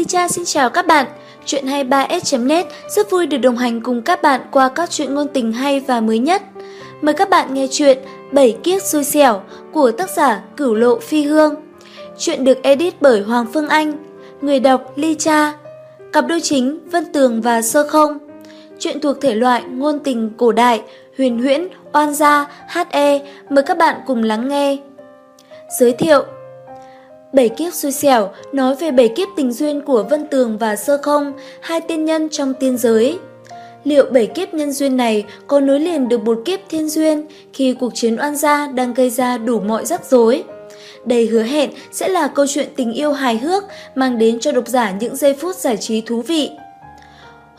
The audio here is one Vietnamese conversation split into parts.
Ly Cha xin chào các bạn. Chuyện 23s.net rất vui được đồng hành cùng các bạn qua các chuyện ngôn tình hay và mới nhất. Mời các bạn nghe chuyện Bảy kiếp xui xẻo của tác giả Cửu Lộ Phi Hương. Chuyện được edit bởi Hoàng Phương Anh, người đọc Ly Cha, cặp đôi chính Vân Tường và Sơ Không. Chuyện thuộc thể loại ngôn tình cổ đại, huyền huyễn, oan gia, HE. Mời các bạn cùng lắng nghe. Giới thiệu Bảy kiếp xui xẻo nói về bảy kiếp tình duyên của Vân Tường và Sơ Không, hai tiên nhân trong tiên giới. Liệu bảy kiếp nhân duyên này có nối liền được một kiếp thiên duyên khi cuộc chiến oan gia đang gây ra đủ mọi rắc rối? Đây hứa hẹn sẽ là câu chuyện tình yêu hài hước mang đến cho độc giả những giây phút giải trí thú vị.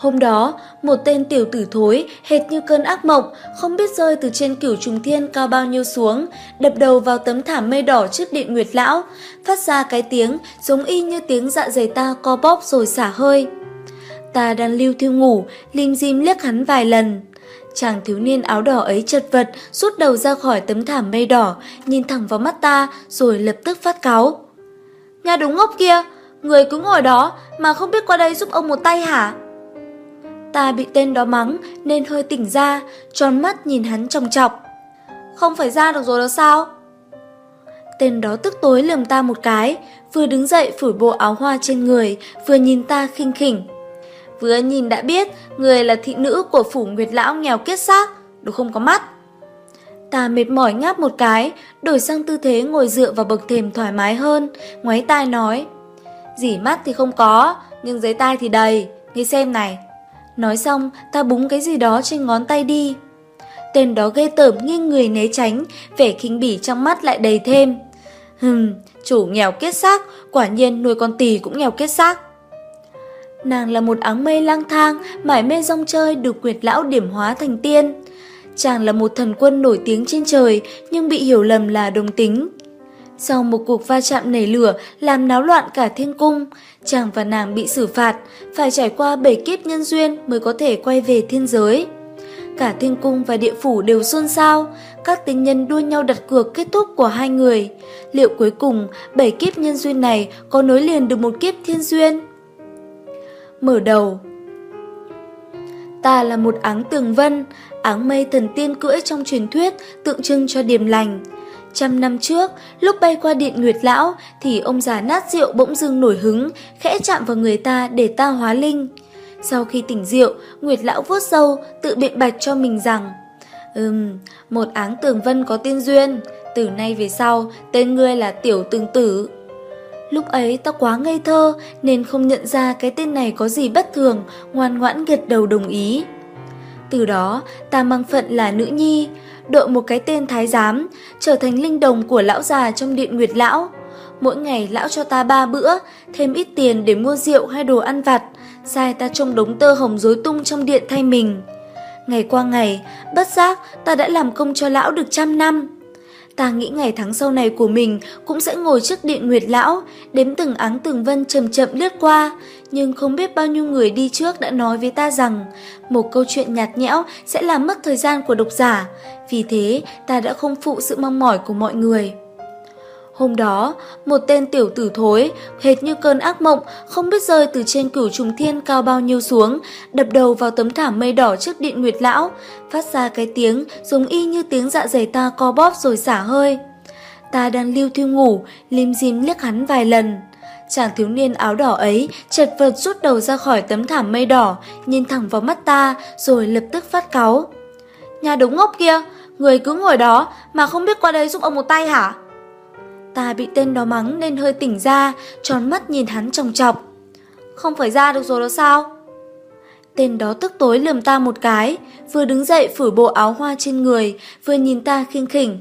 Hôm đó, một tên tiểu tử thối, hệt như cơn ác mộng, không biết rơi từ trên cửu trùng thiên cao bao nhiêu xuống, đập đầu vào tấm thảm mây đỏ trước điện nguyệt lão, phát ra cái tiếng giống y như tiếng dạ dày ta co bóp rồi xả hơi. Ta đang lưu thiêu ngủ, lim dim liếc hắn vài lần. Chàng thiếu niên áo đỏ ấy chật vật, rút đầu ra khỏi tấm thảm mây đỏ, nhìn thẳng vào mắt ta rồi lập tức phát cáo. Nhà đúng ngốc kia, người cứ ngồi đó mà không biết qua đây giúp ông một tay hả? Ta bị tên đó mắng nên hơi tỉnh ra, tròn mắt nhìn hắn trồng chọc. Không phải ra được rồi đó sao? Tên đó tức tối lườm ta một cái, vừa đứng dậy phủi bộ áo hoa trên người, vừa nhìn ta khinh khỉnh. Vừa nhìn đã biết người là thị nữ của phủ Nguyệt Lão nghèo kiết xác, đồ không có mắt. Ta mệt mỏi ngáp một cái, đổi sang tư thế ngồi dựa vào bậc thềm thoải mái hơn, ngoáy tai nói. Dỉ mắt thì không có, nhưng giấy tai thì đầy, nghe xem này. Nói xong, ta búng cái gì đó trên ngón tay đi. Tên đó ghê tởm nghiêng người né tránh, vẻ khinh bỉ trong mắt lại đầy thêm. Hừm, chủ nghèo kết xác, quả nhiên nuôi con tỳ cũng nghèo kết xác. Nàng là một áng mây lang thang, mải mê rong chơi được quyệt lão điểm hóa thành tiên. Chàng là một thần quân nổi tiếng trên trời, nhưng bị hiểu lầm là đồng tính. Sau một cuộc va chạm nảy lửa làm náo loạn cả thiên cung, chàng và nàng bị xử phạt, phải trải qua bảy kiếp nhân duyên mới có thể quay về thiên giới. Cả thiên cung và địa phủ đều xôn xao, các tình nhân đua nhau đặt cược kết thúc của hai người. Liệu cuối cùng bảy kiếp nhân duyên này có nối liền được một kiếp thiên duyên? Mở đầu Ta là một áng tường vân, áng mây thần tiên cưỡi trong truyền thuyết tượng trưng cho điềm lành. Trăm năm trước, lúc bay qua điện Nguyệt Lão thì ông già nát rượu bỗng dưng nổi hứng, khẽ chạm vào người ta để ta hóa linh. Sau khi tỉnh rượu, Nguyệt Lão vuốt sâu, tự biện bạch cho mình rằng Ừm, một áng tường vân có tiên duyên, từ nay về sau tên ngươi là Tiểu Tường Tử. Lúc ấy ta quá ngây thơ nên không nhận ra cái tên này có gì bất thường, ngoan ngoãn gật đầu đồng ý. Từ đó, ta mang phận là nữ nhi, đội một cái tên thái giám, trở thành linh đồng của lão già trong điện Nguyệt Lão. Mỗi ngày lão cho ta ba bữa, thêm ít tiền để mua rượu hay đồ ăn vặt, sai ta trông đống tơ hồng rối tung trong điện thay mình. Ngày qua ngày, bất giác ta đã làm công cho lão được trăm năm. Ta nghĩ ngày tháng sau này của mình cũng sẽ ngồi trước điện Nguyệt Lão, đếm từng áng từng vân chậm chậm lướt qua, nhưng không biết bao nhiêu người đi trước đã nói với ta rằng một câu chuyện nhạt nhẽo sẽ làm mất thời gian của độc giả, vì thế ta đã không phụ sự mong mỏi của mọi người. Hôm đó, một tên tiểu tử thối, hệt như cơn ác mộng, không biết rơi từ trên cửu trùng thiên cao bao nhiêu xuống, đập đầu vào tấm thảm mây đỏ trước điện Nguyệt Lão, phát ra cái tiếng giống y như tiếng dạ dày ta co bóp rồi xả hơi. Ta đang lưu thiêu ngủ, lim dim liếc hắn vài lần. Chàng thiếu niên áo đỏ ấy chật vật rút đầu ra khỏi tấm thảm mây đỏ, nhìn thẳng vào mắt ta rồi lập tức phát cáu. Nhà đúng ngốc kia, người cứ ngồi đó mà không biết qua đây giúp ông một tay hả? Ta bị tên đó mắng nên hơi tỉnh ra, tròn mắt nhìn hắn trồng chọc. Không phải ra được rồi đó sao? Tên đó tức tối lườm ta một cái, vừa đứng dậy phủi bộ áo hoa trên người, vừa nhìn ta khinh khỉnh.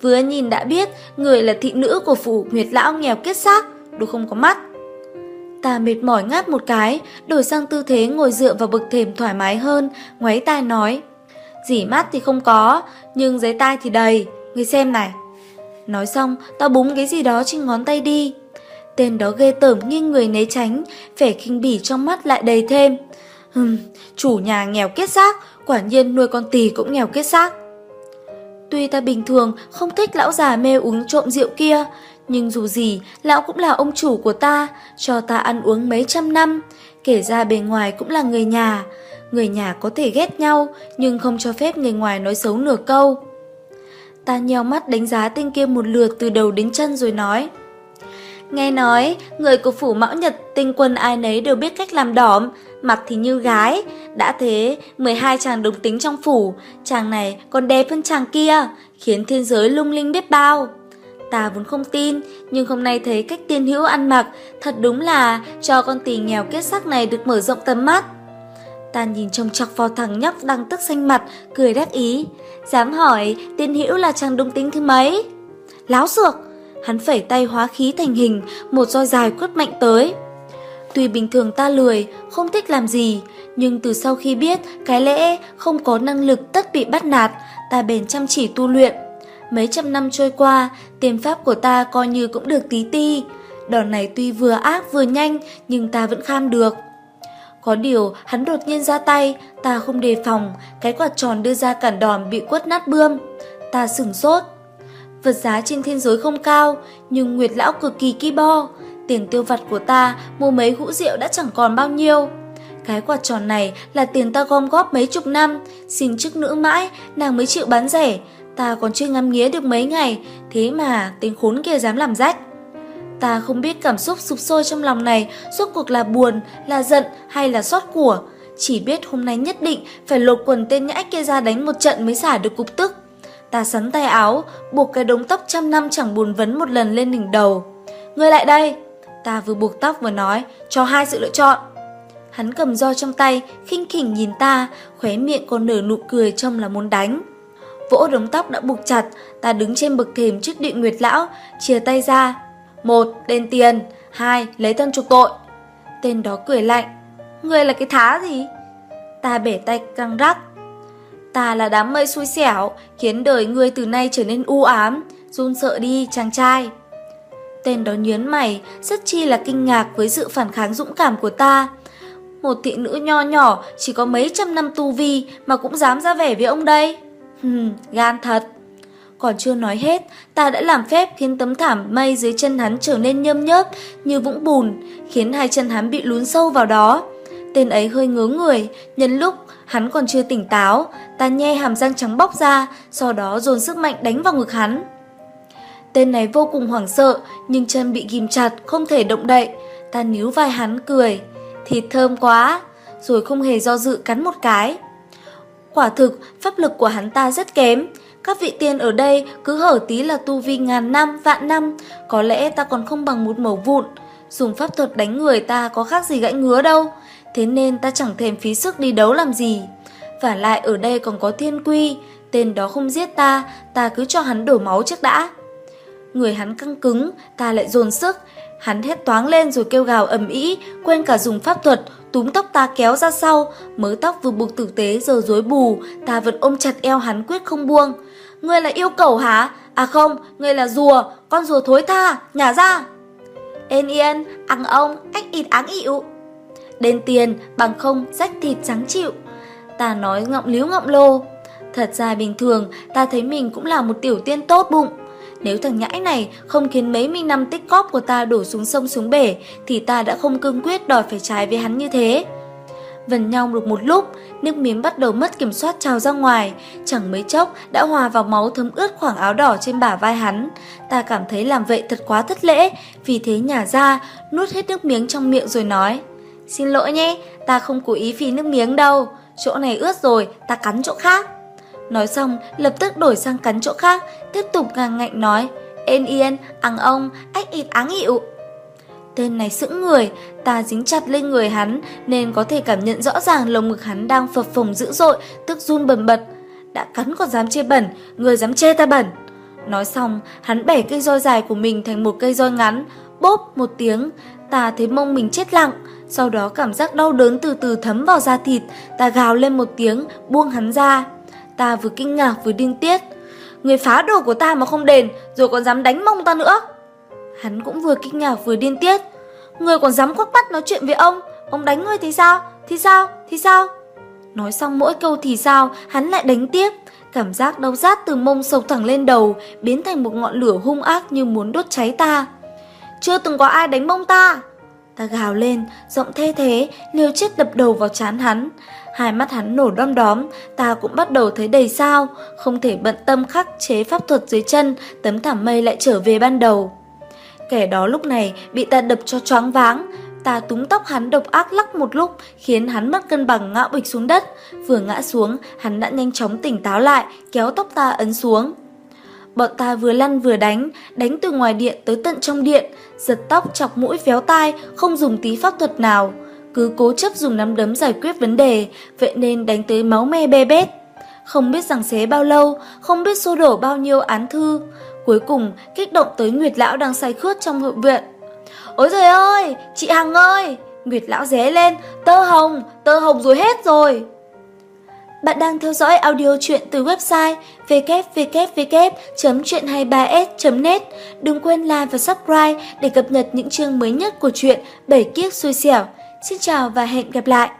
Vừa nhìn đã biết người là thị nữ của phủ Nguyệt Lão nghèo kết xác, đồ không có mắt. Ta mệt mỏi ngáp một cái, đổi sang tư thế ngồi dựa vào bậc thềm thoải mái hơn, ngoáy tai nói. Dỉ mắt thì không có, nhưng giấy tai thì đầy, người xem này. Nói xong, tao búng cái gì đó trên ngón tay đi. Tên đó ghê tởm nghiêng người né tránh, vẻ khinh bỉ trong mắt lại đầy thêm. Hừm, chủ nhà nghèo kết xác, quả nhiên nuôi con tỳ cũng nghèo kết xác. Tuy ta bình thường không thích lão già mê uống trộm rượu kia, Nhưng dù gì, lão cũng là ông chủ của ta, cho ta ăn uống mấy trăm năm. Kể ra bề ngoài cũng là người nhà. Người nhà có thể ghét nhau, nhưng không cho phép người ngoài nói xấu nửa câu. Ta nheo mắt đánh giá tên kia một lượt từ đầu đến chân rồi nói. Nghe nói, người của phủ mão nhật tinh quân ai nấy đều biết cách làm đỏm, mặt thì như gái. Đã thế, 12 chàng đồng tính trong phủ, chàng này còn đẹp hơn chàng kia, khiến thiên giới lung linh biết bao. Ta vốn không tin, nhưng hôm nay thấy cách tiên hữu ăn mặc, thật đúng là cho con tỳ nghèo kết sắc này được mở rộng tầm mắt. Ta nhìn trông chọc vào thằng nhóc đang tức xanh mặt, cười đắc ý. Dám hỏi, tiên hữu là chàng đúng tính thứ mấy? Láo xược! Hắn phẩy tay hóa khí thành hình, một roi dài quất mạnh tới. Tuy bình thường ta lười, không thích làm gì, nhưng từ sau khi biết cái lẽ không có năng lực tất bị bắt nạt, ta bền chăm chỉ tu luyện. Mấy trăm năm trôi qua, tiền pháp của ta coi như cũng được tí ti. Đòn này tuy vừa ác vừa nhanh, nhưng ta vẫn kham được. Có điều, hắn đột nhiên ra tay, ta không đề phòng, cái quạt tròn đưa ra cản đòn bị quất nát bươm. Ta sửng sốt. Vật giá trên thiên giới không cao, nhưng Nguyệt Lão cực kỳ ki bo. Tiền tiêu vặt của ta mua mấy hũ rượu đã chẳng còn bao nhiêu. Cái quạt tròn này là tiền ta gom góp mấy chục năm, xin chức nữ mãi, nàng mới chịu bán rẻ. Ta còn chưa ngắm nghía được mấy ngày, thế mà tên khốn kia dám làm rách. Ta không biết cảm xúc sụp sôi trong lòng này suốt cuộc là buồn, là giận hay là xót của. Chỉ biết hôm nay nhất định phải lột quần tên nhãi kia ra đánh một trận mới xả được cục tức. Ta sắn tay áo, buộc cái đống tóc trăm năm chẳng buồn vấn một lần lên đỉnh đầu. Ngươi lại đây! Ta vừa buộc tóc vừa nói, cho hai sự lựa chọn. Hắn cầm roi trong tay, khinh khỉnh nhìn ta, khóe miệng còn nở nụ cười trông là muốn đánh. Vỗ đống tóc đã buộc chặt, ta đứng trên bậc thềm trước định nguyệt lão, chia tay ra. Một, đền tiền, hai, lấy thân trục tội. Tên đó cười lạnh. Ngươi là cái thá gì? Ta bể tay căng rắc. Ta là đám mây xui xẻo, khiến đời ngươi từ nay trở nên u ám, run sợ đi chàng trai. Tên đó nhớn mày, rất chi là kinh ngạc với sự phản kháng dũng cảm của ta. Một thị nữ nho nhỏ, chỉ có mấy trăm năm tu vi mà cũng dám ra vẻ với ông đây. Hừm, gan thật. Còn chưa nói hết, ta đã làm phép khiến tấm thảm mây dưới chân hắn trở nên nhâm nhớp như vũng bùn, khiến hai chân hắn bị lún sâu vào đó. Tên ấy hơi ngớ người, nhân lúc hắn còn chưa tỉnh táo, ta nhe hàm răng trắng bóc ra, sau đó dồn sức mạnh đánh vào ngực hắn. Tên này vô cùng hoảng sợ, nhưng chân bị ghim chặt, không thể động đậy. Ta níu vai hắn cười. Thịt thơm quá, rồi không hề do dự cắn một cái. Quả thực, pháp lực của hắn ta rất kém. Các vị tiên ở đây cứ hở tí là tu vi ngàn năm, vạn năm, có lẽ ta còn không bằng một mẩu vụn. Dùng pháp thuật đánh người ta có khác gì gãy ngứa đâu, thế nên ta chẳng thèm phí sức đi đấu làm gì. Và lại ở đây còn có thiên quy, tên đó không giết ta, ta cứ cho hắn đổ máu trước đã. Người hắn căng cứng, ta lại dồn sức, hắn hét toáng lên rồi kêu gào ầm ĩ, quên cả dùng pháp thuật, túm tóc ta kéo ra sau, mớ tóc vừa buộc tử tế giờ rối bù, ta vẫn ôm chặt eo hắn quyết không buông. Ngươi là yêu cầu hả? À không, ngươi là rùa, con rùa thối tha, nhả ra. Ên yên, ăn ông, ách ịt áng ịu. Đền tiền, bằng không, rách thịt trắng chịu. Ta nói ngọng líu ngọng lô. Thật ra bình thường, ta thấy mình cũng là một tiểu tiên tốt bụng. Nếu thằng nhãi này không khiến mấy mươi năm tích cóp của ta đổ xuống sông xuống bể, thì ta đã không cương quyết đòi phải trái với hắn như thế. Vần nhau được một lúc, nước miếng bắt đầu mất kiểm soát trào ra ngoài, chẳng mấy chốc đã hòa vào máu thấm ướt khoảng áo đỏ trên bả vai hắn. Ta cảm thấy làm vậy thật quá thất lễ, vì thế nhả ra, nuốt hết nước miếng trong miệng rồi nói. Xin lỗi nhé, ta không cố ý phí nước miếng đâu, chỗ này ướt rồi, ta cắn chỗ khác. Nói xong, lập tức đổi sang cắn chỗ khác, tiếp tục ngang ngạnh nói. Ên yên, ăn ông, ách ịt áng hiệu. Tên này sững người, ta dính chặt lên người hắn nên có thể cảm nhận rõ ràng lồng ngực hắn đang phập phồng dữ dội, tức run bần bật. Đã cắn còn dám chê bẩn, người dám chê ta bẩn. Nói xong, hắn bẻ cây roi dài của mình thành một cây roi ngắn, bốp một tiếng, ta thấy mông mình chết lặng. Sau đó cảm giác đau đớn từ từ thấm vào da thịt, ta gào lên một tiếng, buông hắn ra. Ta vừa kinh ngạc vừa điên tiết. Người phá đồ của ta mà không đền, rồi còn dám đánh mông ta nữa. Hắn cũng vừa kinh ngạc vừa điên tiết. Người còn dám quắc bắt nói chuyện với ông, ông đánh người thì sao, thì sao, thì sao? Nói xong mỗi câu thì sao, hắn lại đánh tiếp. Cảm giác đau rát từ mông sộc thẳng lên đầu, biến thành một ngọn lửa hung ác như muốn đốt cháy ta. Chưa từng có ai đánh mông ta. Ta gào lên, giọng thê thế, liều chết đập đầu vào chán hắn. Hai mắt hắn nổ đom đóm, ta cũng bắt đầu thấy đầy sao, không thể bận tâm khắc chế pháp thuật dưới chân, tấm thảm mây lại trở về ban đầu. Kẻ đó lúc này bị ta đập cho choáng váng, ta túm tóc hắn độc ác lắc một lúc, khiến hắn mất cân bằng ngã bịch xuống đất. Vừa ngã xuống, hắn đã nhanh chóng tỉnh táo lại, kéo tóc ta ấn xuống. Bọn ta vừa lăn vừa đánh, đánh từ ngoài điện tới tận trong điện, giật tóc chọc mũi véo tai, không dùng tí pháp thuật nào. Cứ cố chấp dùng nắm đấm giải quyết vấn đề, vậy nên đánh tới máu me bê bết. Không biết rằng xé bao lâu, không biết xô đổ bao nhiêu án thư. Cuối cùng, kích động tới Nguyệt Lão đang say khướt trong hậu viện. Ôi trời ơi, chị Hằng ơi! Nguyệt Lão ré lên, tơ hồng, tơ hồng rồi hết rồi. Bạn đang theo dõi audio chuyện từ website www.chuyện23s.net. Đừng quên like và subscribe để cập nhật những chương mới nhất của chuyện Bảy Kiếp Xui Xẻo. Xin chào và hẹn gặp lại!